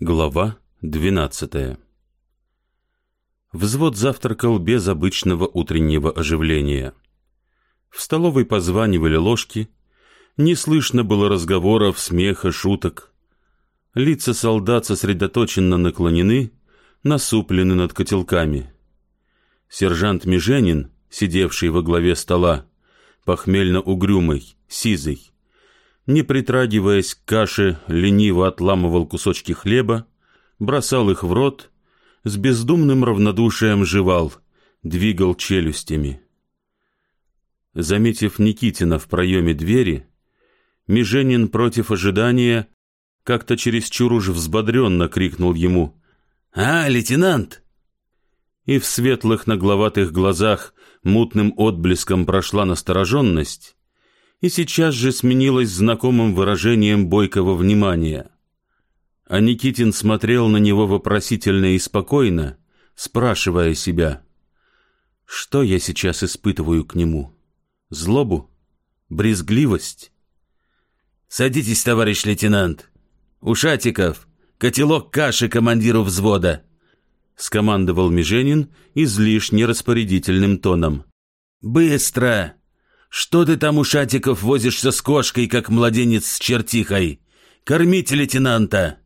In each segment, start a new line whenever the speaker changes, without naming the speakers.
Глава двенадцатая Взвод завтракал без обычного утреннего оживления. В столовой позванивали ложки, не слышно было разговоров, смеха, шуток. Лица солдат сосредоточенно наклонены, насуплены над котелками. Сержант Меженин, сидевший во главе стола, похмельно-угрюмый, сизый, не притрагиваясь к каше, лениво отламывал кусочки хлеба, бросал их в рот, с бездумным равнодушием жевал, двигал челюстями. Заметив Никитина в проеме двери, Меженин против ожидания как-то чересчур уж взбодренно крикнул ему «А, лейтенант!» И в светлых нагловатых глазах мутным отблеском прошла настороженность, и сейчас же сменилось знакомым выражением бойкого внимания. А Никитин смотрел на него вопросительно и спокойно, спрашивая себя, что я сейчас испытываю к нему? Злобу? Брезгливость? «Садитесь, товарищ лейтенант! Ушатиков, котелок каши командиру взвода!» — скомандовал Меженин излишне распорядительным тоном. «Быстро!» «Что ты там, Ушатиков, возишься с кошкой, как младенец с чертихой? Кормите лейтенанта!»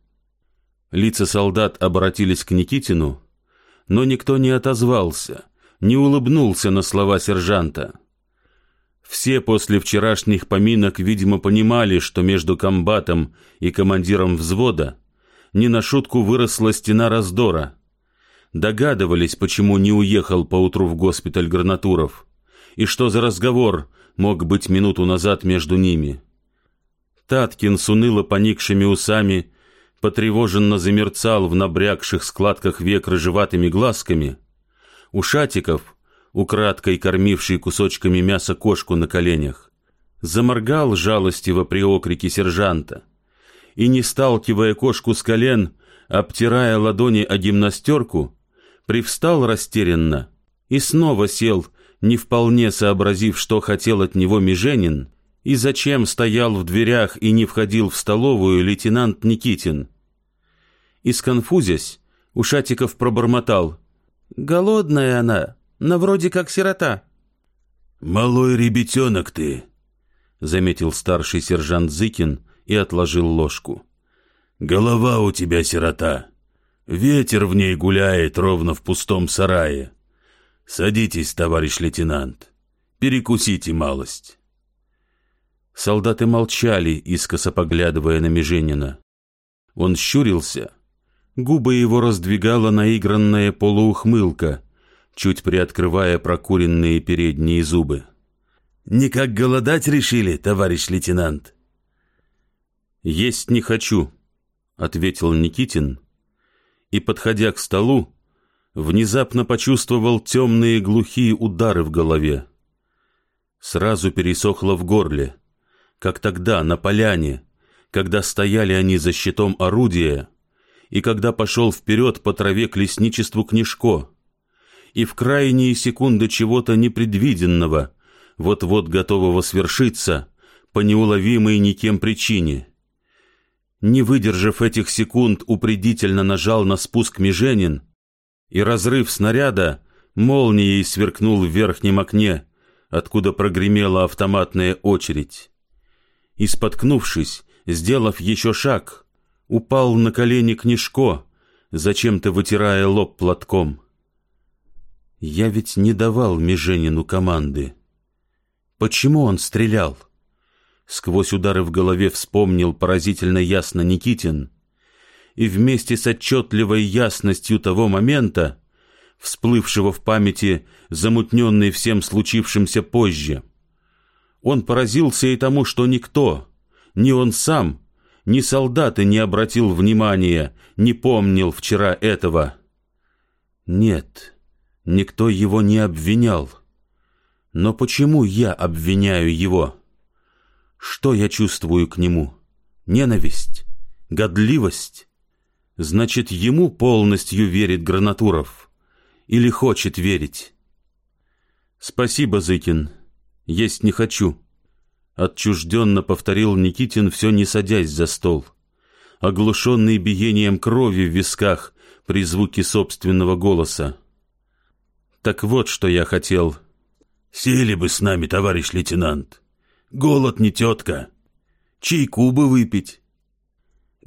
Лица солдат обратились к Никитину, но никто не отозвался, не улыбнулся на слова сержанта. Все после вчерашних поминок, видимо, понимали, что между комбатом и командиром взвода не на шутку выросла стена раздора. Догадывались, почему не уехал поутру в госпиталь Гранатуров, и что за разговор мог быть минуту назад между ними. Таткин с уныло поникшими усами потревоженно замерцал в набрякших складках век рыжеватыми глазками. Ушатиков, украдкой кормивший кусочками мяса кошку на коленях, заморгал жалостиво при окрике сержанта и, не сталкивая кошку с колен, обтирая ладони о гимнастерку, привстал растерянно и снова сел, не вполне сообразив, что хотел от него Меженин, и зачем стоял в дверях и не входил в столовую лейтенант Никитин. И сконфузясь, Ушатиков пробормотал. «Голодная она, но вроде как сирота».
«Малой ребятенок ты», — заметил старший сержант Зыкин и отложил ложку. «Голова у тебя сирота. Ветер в ней гуляет ровно в пустом сарае. «Садитесь, товарищ лейтенант, перекусите малость».
Солдаты молчали, искоса поглядывая на Меженина. Он щурился, губы его раздвигала наигранная полуухмылка, чуть приоткрывая прокуренные передние зубы.
«Никак голодать решили, товарищ лейтенант?»
«Есть не хочу», — ответил Никитин, и, подходя к столу, внезапно почувствовал темные глухие удары в голове. Сразу пересохло в горле, как тогда на поляне, когда стояли они за щитом орудия, и когда пошел вперед по траве к лесничеству Книжко, и в крайние секунды чего-то непредвиденного, вот-вот готового свершиться, по неуловимой никем причине. Не выдержав этих секунд, упредительно нажал на спуск Меженин, и разрыв снаряда молнией сверкнул в верхнем окне, откуда прогремела автоматная очередь. И споткнувшись, сделав еще шаг, упал на колени Книжко, зачем-то вытирая лоб платком. Я ведь не давал Меженину команды. Почему он стрелял? Сквозь удары в голове вспомнил поразительно ясно Никитин — и вместе с отчетливой ясностью того момента, всплывшего в памяти, замутненный всем случившимся позже, он поразился и тому, что никто, ни он сам, ни солдаты не обратил внимания, не помнил вчера этого. Нет, никто его не обвинял. Но почему я обвиняю его? Что я чувствую к нему? Ненависть? Годливость? Значит, ему полностью верит Гранатуров. Или хочет верить. Спасибо, Зыкин. Есть не хочу. Отчужденно повторил Никитин, все не садясь за стол. оглушенный биением крови в висках при звуке собственного голоса. Так вот, что я хотел.
Сели бы с нами, товарищ лейтенант. Голод не тетка. Чайку бы выпить.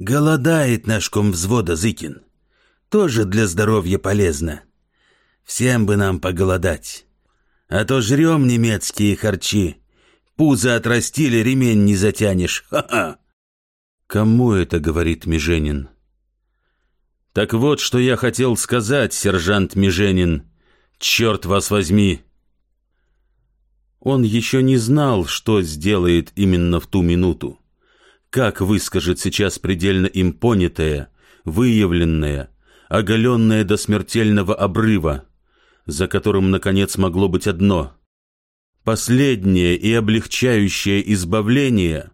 Голодает наш ком взвода Зыкин. Тоже для здоровья полезно. Всем бы нам поголодать. А то жрем немецкие харчи. Пузо отрастили, ремень не затянешь. Ха-ха.
Кому это говорит Меженин? Так вот, что я хотел сказать, сержант Меженин. Черт вас возьми! Он еще не знал, что сделает именно в ту минуту. Как выскажет сейчас предельно им понятое, выявленное, оголенное до смертельного обрыва, за которым, наконец, могло быть одно. Последнее и облегчающее избавление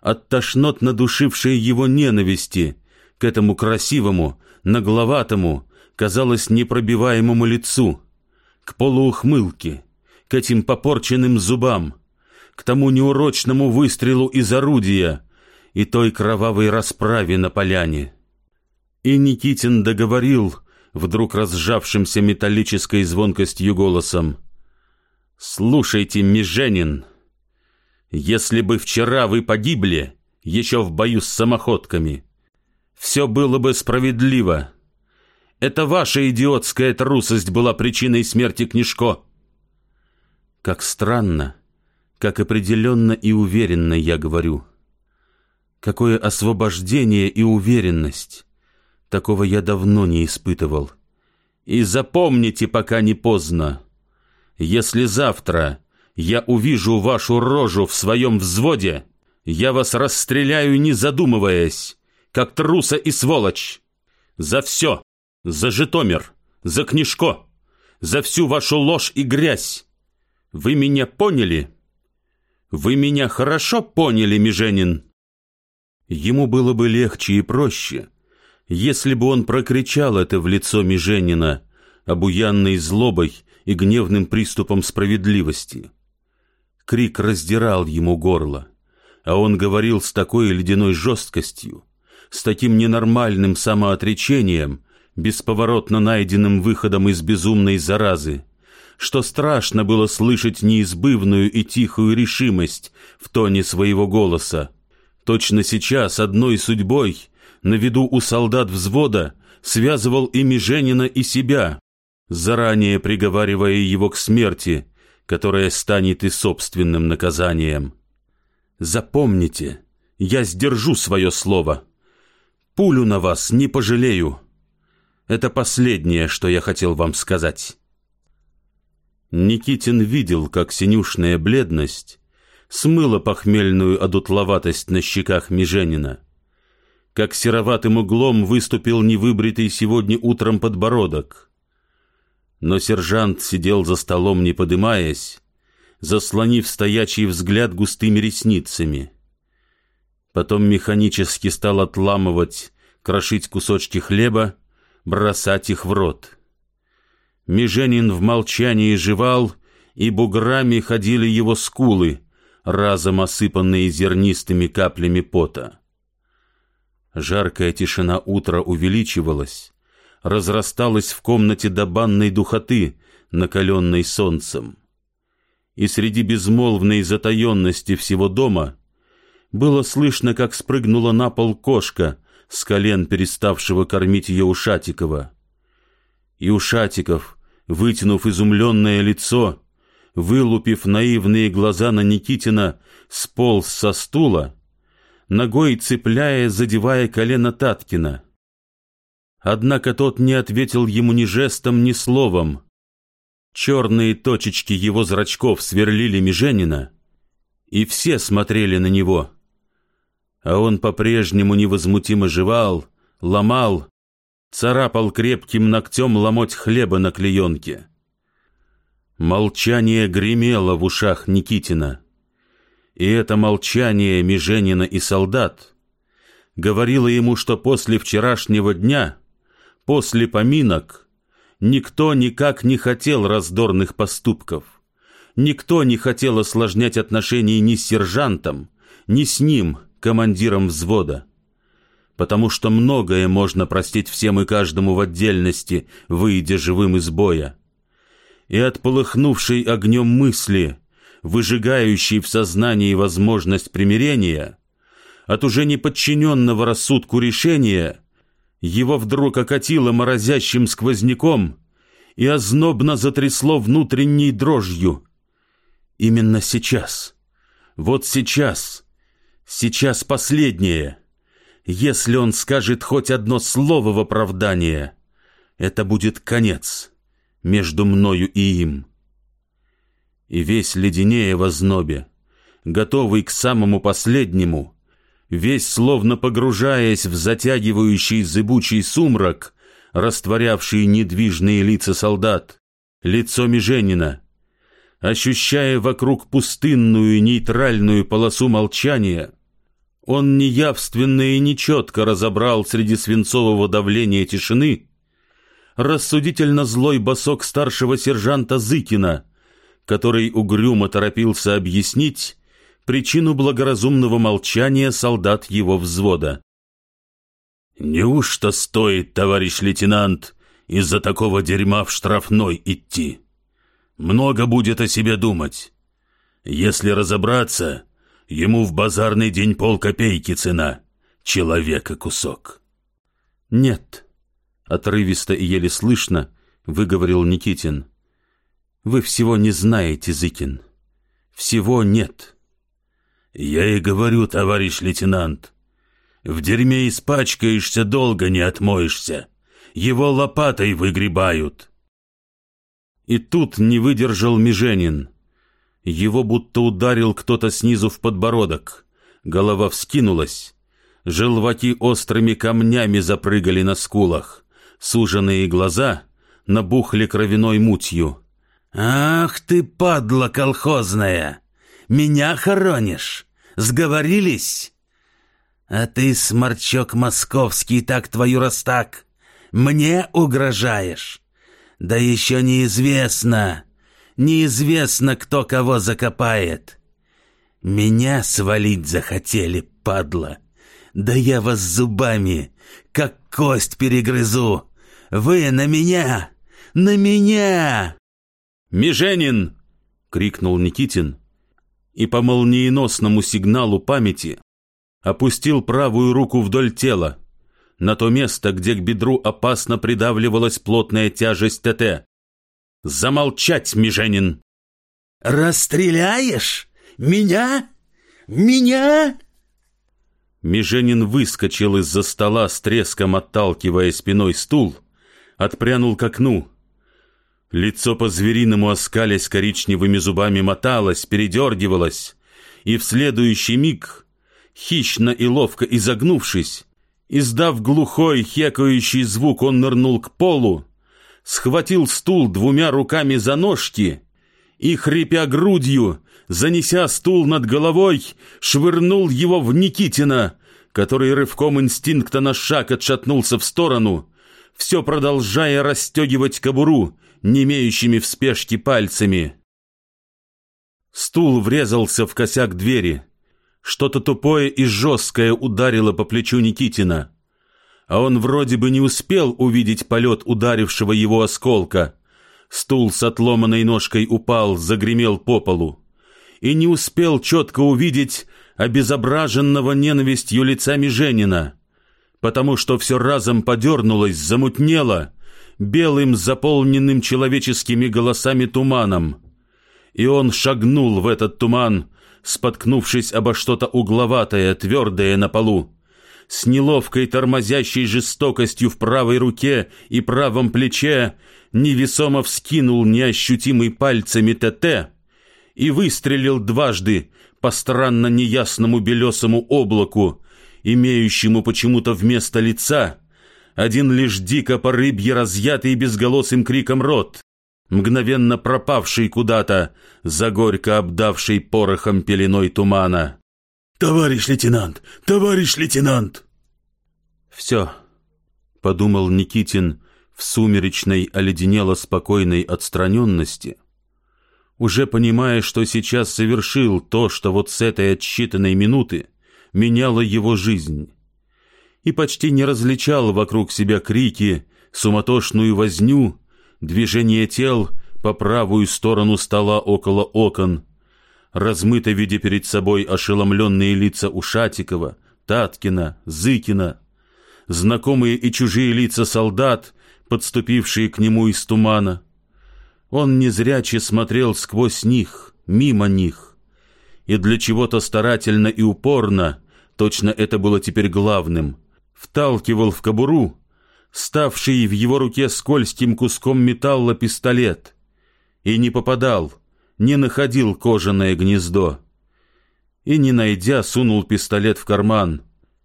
от тошнот надушившей его ненависти к этому красивому, нагловатому, казалось, непробиваемому лицу, к полуухмылке, к этим попорченным зубам, к тому неурочному выстрелу из орудия и той кровавой расправе на поляне. И Никитин договорил, вдруг разжавшимся металлической звонкостью голосом, «Слушайте, Меженин, если бы вчера вы погибли, еще в бою с самоходками, все было бы справедливо. Это ваша идиотская трусость была причиной смерти Книжко. Как странно, как определенно и уверенно я говорю. Какое освобождение и уверенность. Такого я давно не испытывал. И запомните, пока не поздно. Если завтра я увижу вашу рожу в своем взводе, я вас расстреляю, не задумываясь, как труса и сволочь. За все, за Житомир, за Книжко, за всю вашу ложь и грязь. Вы меня поняли? Вы меня хорошо поняли, Меженин? Ему было бы легче и проще, если бы он прокричал это в лицо Меженина, обуянной злобой и гневным приступом справедливости. Крик раздирал ему горло, а он говорил с такой ледяной жесткостью, с таким ненормальным самоотречением, бесповоротно найденным выходом из безумной заразы, что страшно было слышать неизбывную и тихую решимость в тоне своего голоса. Точно сейчас одной судьбой, на виду у солдат взвода, связывал и Меженина, и себя, заранее приговаривая его к смерти, которая станет и собственным наказанием. Запомните, я сдержу свое слово. Пулю на вас не пожалею. Это последнее, что я хотел вам сказать. Никитин видел, как синюшная бледность смыла похмельную одутловатость на щеках Меженина, как сероватым углом выступил невыбритый сегодня утром подбородок. Но сержант сидел за столом, не подымаясь, заслонив стоячий взгляд густыми ресницами. Потом механически стал отламывать, крошить кусочки хлеба, бросать их в рот. Меженин в молчании жевал, и буграми ходили его скулы, разом осыпанные зернистыми каплями пота. Жаркая тишина утра увеличивалась, разрасталась в комнате до банной духоты, накаленной солнцем. И среди безмолвной затаенности всего дома было слышно, как спрыгнула на пол кошка с колен переставшего кормить ее Ушатикова. И Ушатиков, вытянув изумленное лицо, вылупив наивные глаза на Никитина, сполз со стула, ногой цепляя, задевая колено Таткина. Однако тот не ответил ему ни жестом, ни словом. Черные точечки его зрачков сверлили Меженина, и все смотрели на него — а он по-прежнему невозмутимо жевал, ломал, царапал крепким ногтем ломоть хлеба на клеенке. Молчание гремело в ушах Никитина. И это молчание Меженина и солдат говорило ему, что после вчерашнего дня, после поминок, никто никак не хотел раздорных поступков. Никто не хотел осложнять отношения ни с сержантом, ни с ним, командиром взвода. потому что многое можно простить всем и каждому в отдельности, выйдя живым из боя. И от полыхнувшей огнем мысли, выжигающей в сознании возможность примирения, от уже неподчиненного рассудку решения, его вдруг окатило морозящим сквозняком и ознобно затрясло внутренней дрожью. Именно сейчас, вот сейчас, сейчас последнее — если он скажет хоть одно слово в оправдание, это будет конец между мною и им. И весь леденее в ознобе, готовый к самому последнему, весь словно погружаясь в затягивающий зыбучий сумрак, растворявший недвижные лица солдат, лицо Меженина, ощущая вокруг пустынную нейтральную полосу молчания, он неявственно и нечетко разобрал среди свинцового давления тишины рассудительно злой босок старшего сержанта Зыкина, который угрюмо торопился объяснить причину благоразумного молчания солдат его взвода.
«Неужто стоит, товарищ лейтенант, из-за такого дерьма в штрафной идти? Много будет о себе думать. Если разобраться, Ему в базарный день полкопейки цена. Человека кусок.
Нет, отрывисто и еле слышно выговорил Никитин. Вы всего не знаете, Зыкин. Всего нет.
Я и говорю, товарищ лейтенант. В дерьме испачкаешься, долго не отмоешься. Его лопатой выгребают.
И тут не выдержал Меженин. Его будто ударил кто-то снизу в подбородок. Голова вскинулась. Желваки острыми камнями запрыгали на скулах. Суженные глаза набухли кровяной мутью.
«Ах ты, падла колхозная! Меня хоронишь? Сговорились? А ты, сморчок московский, так твою раз так, мне угрожаешь? Да еще неизвестно, Неизвестно, кто кого закопает. Меня свалить захотели, падла. Да я вас зубами, как кость перегрызу. Вы на меня! На меня!»
«Меженин!» — крикнул Никитин. И по молниеносному сигналу памяти опустил правую руку вдоль тела, на то место, где к бедру опасно придавливалась плотная тяжесть ТТ. Замолчать, Меженин!»
«Расстреляешь? Меня? Меня?»
Меженин выскочил из-за стола с треском, отталкивая спиной стул, отпрянул к окну. Лицо по-звериному оскалясь коричневыми зубами моталось, передергивалось, и в следующий миг, хищно и ловко изогнувшись, издав глухой хекающий звук, он нырнул к полу, схватил стул двумя руками за ножки и, хрипя грудью, занеся стул над головой, швырнул его в Никитина, который рывком инстинкта на шаг отшатнулся в сторону, все продолжая расстегивать кобуру не имеющими в спешке пальцами. Стул врезался в косяк двери. Что-то тупое и жесткое ударило по плечу Никитина а он вроде бы не успел увидеть полет ударившего его осколка. Стул с отломанной ножкой упал, загремел по полу. И не успел четко увидеть обезображенного ненавистью лица Меженина, потому что все разом подернулось, замутнело, белым заполненным человеческими голосами туманом. И он шагнул в этот туман, споткнувшись обо что-то угловатое, твердое на полу с неловкой тормозящей жестокостью в правой руке и правом плече, невесомо вскинул неощутимый пальцами ТТ и выстрелил дважды по странно неясному белесому облаку, имеющему почему-то вместо лица один лишь дико по рыбье разъятый безголосым криком рот, мгновенно пропавший куда-то, за горько обдавший порохом пеленой тумана.
«Товарищ лейтенант! Товарищ лейтенант!»
«Все», — подумал Никитин в сумеречной, оледенело спокойной отстраненности, уже понимая, что сейчас совершил то, что вот с этой отсчитанной минуты меняло его жизнь. и почти не различал вокруг себя крики, суматошную возню, движение тел по правую сторону стола около окон, размыто видя перед собой ошеломленные лица Ушатикова, Таткина, Зыкина, знакомые и чужие лица солдат, подступившие к нему из тумана. Он незряче смотрел сквозь них, мимо них, и для чего-то старательно и упорно, точно это было теперь главным, вталкивал в кобуру, ставший в его руке скользким куском металла пистолет, и не попадал, не находил кожаное гнездо. И, не найдя, сунул пистолет в карман.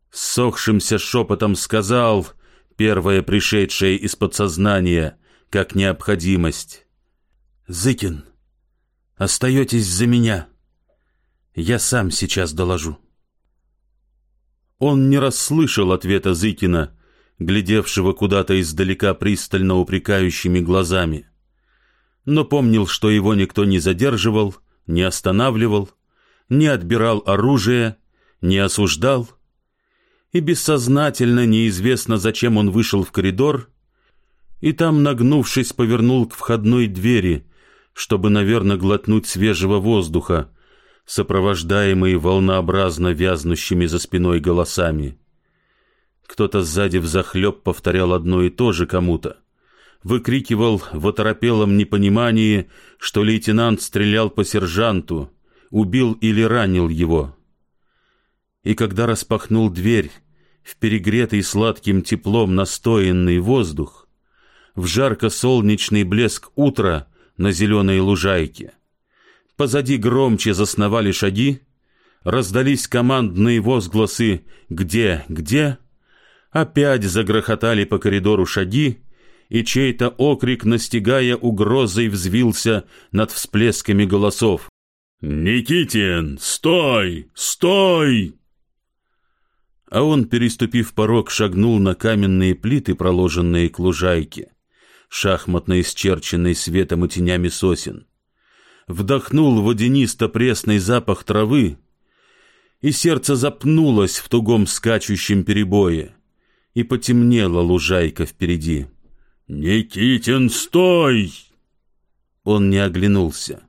Сохшимся шепотом сказал, первое пришедшее из подсознания, как необходимость. «Зыкин, остаетесь за меня. Я сам сейчас доложу». Он не расслышал ответа Зыкина, глядевшего куда-то издалека пристально упрекающими глазами, но помнил, что его никто не задерживал, не останавливал, не отбирал оружие, не осуждал, и бессознательно, неизвестно зачем он вышел в коридор, и там, нагнувшись, повернул к входной двери, чтобы, наверное, глотнуть свежего воздуха, сопровождаемые волнообразно вязнущими за спиной голосами. Кто-то сзади взахлеб повторял одно и то же кому-то. Выкрикивал в оторопелом непонимании, что лейтенант стрелял по сержанту, убил или ранил его. И когда распахнул дверь в перегретый сладким теплом настоянный воздух, в жарко-солнечный блеск утра на зеленой лужайке, Позади громче засновали шаги, раздались командные возгласы «Где? Где?», опять загрохотали по коридору шаги, и чей-то окрик, настигая угрозой, взвился над всплесками голосов.
«Никитин, стой! Стой!»
А он, переступив порог, шагнул на каменные плиты, проложенные к лужайке, шахматно исчерченной светом и тенями сосен вдохнул водянисто-пресный запах травы, и сердце запнулось в тугом скачущем перебое, и потемнела лужайка впереди.
«Никитин, стой!»
Он не оглянулся.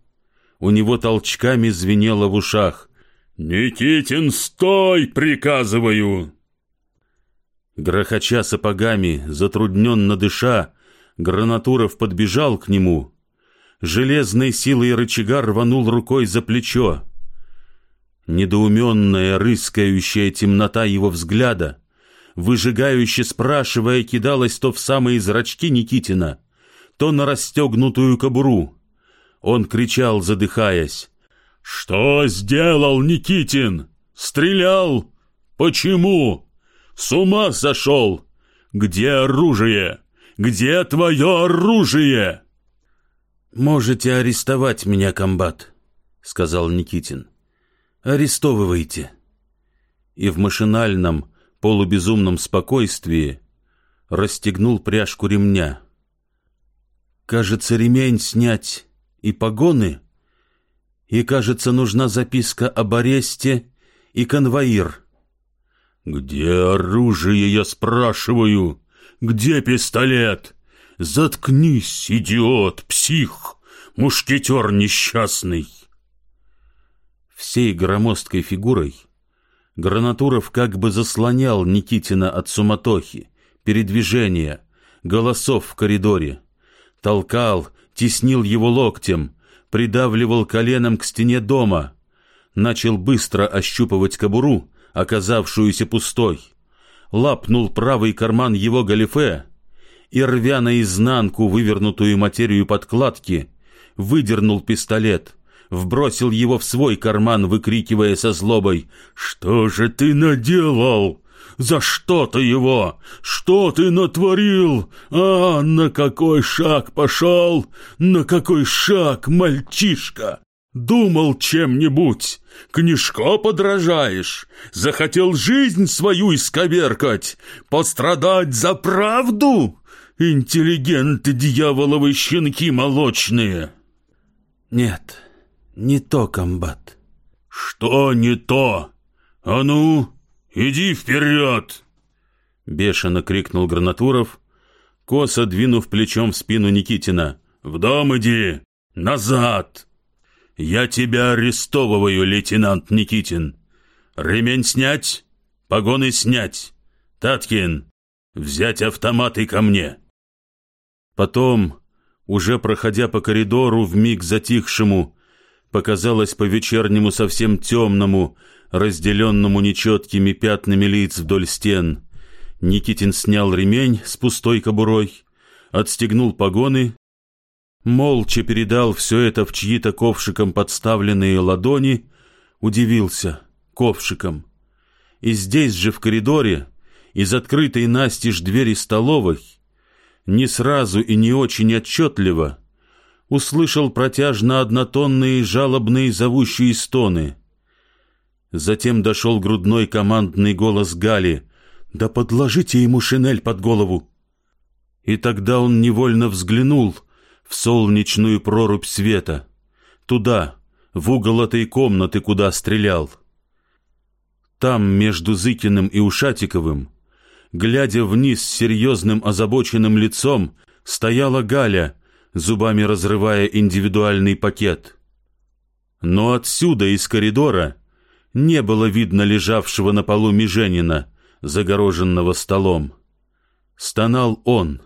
У него толчками звенело в ушах.
«Никитин, стой, приказываю!»
Грохоча сапогами, затрудненно дыша, Гранатуров подбежал к нему железной силой рычага рванул рукой за плечо. Недоуменная, рыскающая темнота его взгляда, выжигающе спрашивая, кидалась то в самые зрачки Никитина, то на расстегнутую кобуру. Он кричал, задыхаясь.
«Что сделал Никитин? Стрелял? Почему? С ума сошел? Где оружие? Где твое оружие?»
«Можете арестовать меня, комбат», — сказал Никитин. «Арестовывайте».
И в машинальном, полубезумном спокойствии расстегнул пряжку ремня. «Кажется, ремень снять и погоны, и, кажется, нужна записка об аресте и конвоир».
«Где оружие, я спрашиваю? Где пистолет?» Заткнись, идиот, псих, мушкетер несчастный.
Всей громоздкой фигурой Гранатуров как бы заслонял Никитина от суматохи, передвижения, голосов в коридоре. Толкал, теснил его локтем, придавливал коленом к стене дома. Начал быстро ощупывать кобуру, оказавшуюся пустой. Лапнул правый карман его галифе, и, рвя наизнанку вывернутую материю подкладки, выдернул пистолет, вбросил его в свой карман, выкрикивая со злобой «Что же ты наделал? За что ты его? Что ты натворил? А, на какой шаг пошел? На какой шаг, мальчишка?» Думал чем-нибудь, книжко подражаешь, захотел жизнь свою исковеркать, пострадать за правду? Интеллигенты дьяволовы щенки молочные.
Нет, не то, комбат.
Что не то? А ну, иди вперед.
Бешено крикнул Гранатуров, косо двинув плечом в спину Никитина. «В дом иди! Назад! Я тебя арестовываю, лейтенант Никитин! Ремень снять, погоны снять! Таткин, взять автоматы ко мне!» Потом, уже проходя по коридору в миг затихшему, показалось по-вечернему совсем темному, разделенному нечеткими пятнами лиц вдоль стен. Никитин снял ремень с пустой кобурой, отстегнул погоны, молча передал все это в чьи-то ковшиком подставленные ладони, удивился ковшиком. И здесь же в коридоре, из открытой настежь двери столовой, не сразу и не очень отчетливо, услышал протяжно однотонные жалобные зовущие стоны. Затем дошел грудной командный голос Гали — да подложите ему шинель под голову. И тогда он невольно взглянул в солнечную прорубь света, туда, в угол этой комнаты, куда стрелял. Там, между Зыкиным и Ушатиковым, глядя вниз с серьезным озабоченным лицом, стояла Галя, зубами разрывая индивидуальный пакет. Но отсюда, из коридора, не было видно лежавшего на полу Меженина, загороженного столом. Стонал он.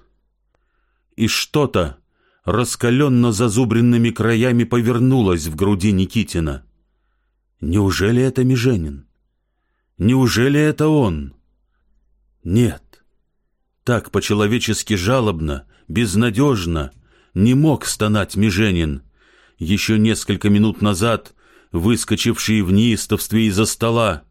И что-то, раскаленно зазубренными краями, повернулось в груди Никитина. Неужели это Меженин? Неужели это он? Нет. Так по-человечески жалобно, безнадежно не мог стонать Меженин, еще несколько минут назад выскочивший в неистовстве из-за стола,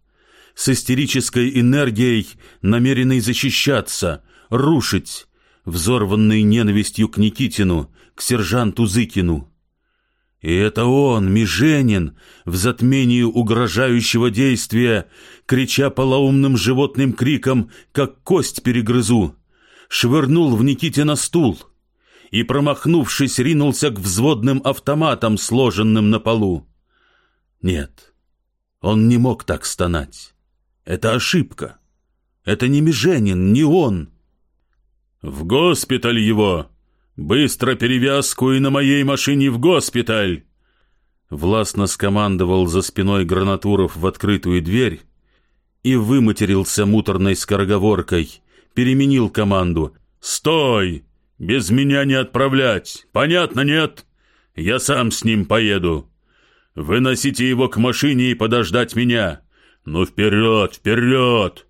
с истерической энергией, намеренной защищаться, рушить, взорванный ненавистью к Никитину, к сержанту Зыкину. И это он, Меженин, в затмении угрожающего действия, крича полоумным животным криком, как кость перегрызу, швырнул в Никитина стул и, промахнувшись, ринулся к взводным автоматам, сложенным на полу. Нет, он не мог так стонать. Это ошибка. Это не Меженин, не он. В госпиталь его! Быстро перевязку и на моей машине в госпиталь! Властно скомандовал за спиной гранатуров в открытую дверь и выматерился муторной скороговоркой, переменил команду. «Стой! Без меня не отправлять! Понятно, нет? Я сам с ним поеду. Выносите его к машине и подождать меня. «Ну вперед, вперед!»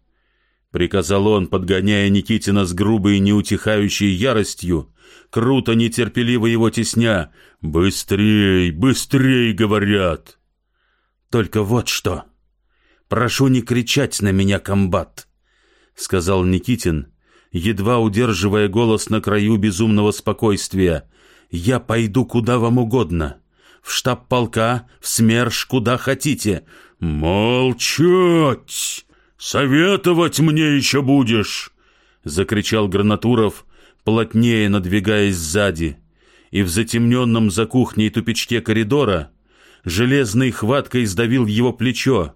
Приказал он, подгоняя Никитина с грубой неутихающей яростью, круто нетерпеливо его тесня. «Быстрей, быстрей!» — говорят. «Только вот что! Прошу не кричать на меня, комбат!» — сказал Никитин, едва удерживая голос на краю безумного спокойствия. «Я пойду куда вам угодно. В штаб полка, в СМЕРШ, куда хотите. «Молчать! Советовать мне еще будешь!» — закричал Гранатуров, плотнее надвигаясь сзади. И в затемненном за кухней тупичке коридора железной хваткой сдавил его плечо,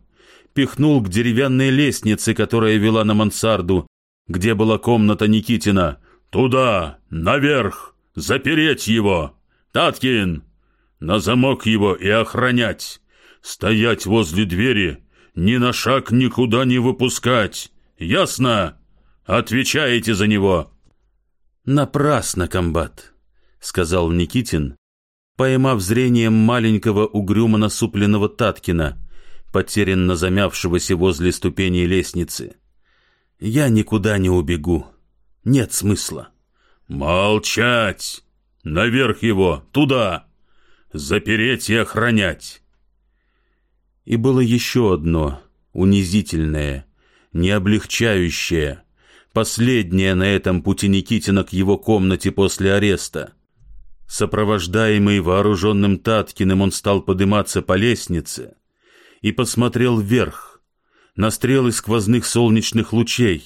пихнул к деревянной лестнице, которая вела на мансарду, где была комната Никитина. «Туда, наверх, запереть его! Таткин, на замок его и охранять!» Стоять возле двери, ни на шаг никуда не выпускать. Ясно? Отвечаете за него. Напрасно, комбат, сказал Никитин, поймав зрением маленького угрюмо насупленного Таткина, потерянно замявшегося возле ступеней лестницы. Я никуда не убегу. Нет смысла. Молчать! Наверх его, туда! Запереть и охранять! И было еще одно, унизительное, не последнее на этом пути Никитина к его комнате после ареста. Сопровождаемый вооруженным Таткиным, он стал подниматься по лестнице и посмотрел вверх, на стрелы сквозных солнечных лучей,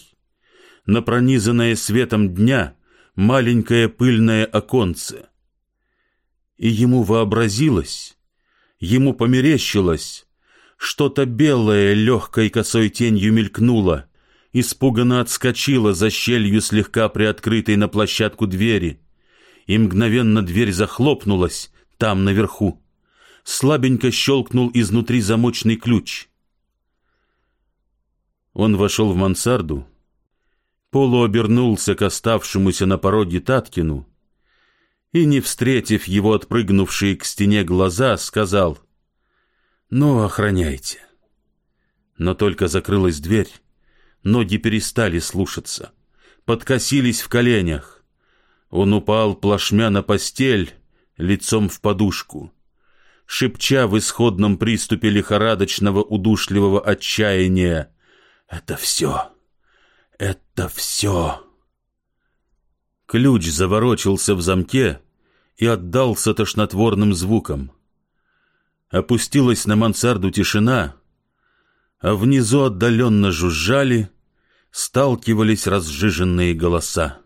на пронизанное светом дня маленькое пыльное оконце. И ему вообразилось, ему померещилось, что-то белое легкой косой тенью мелькнуло, испуганно отскочила за щелью слегка приоткрытой на площадку двери, и мгновенно дверь захлопнулась там наверху. Слабенько щелкнул изнутри замочный ключ. Он вошел в мансарду, полуобернулся к оставшемуся на пороге Таткину и, не встретив его отпрыгнувшие к стене глаза, сказал «Ну, охраняйте». Но только закрылась дверь, ноги перестали слушаться, подкосились в коленях. Он упал плашмя на постель, лицом в подушку. Шепча в исходном приступе лихорадочного удушливого отчаяния «Это все! Это все!» Ключ заворочился в замке и отдался тошнотворным звуком. Опустилась на мансарду тишина, а внизу отдаленно жужжали, сталкивались разжиженные голоса.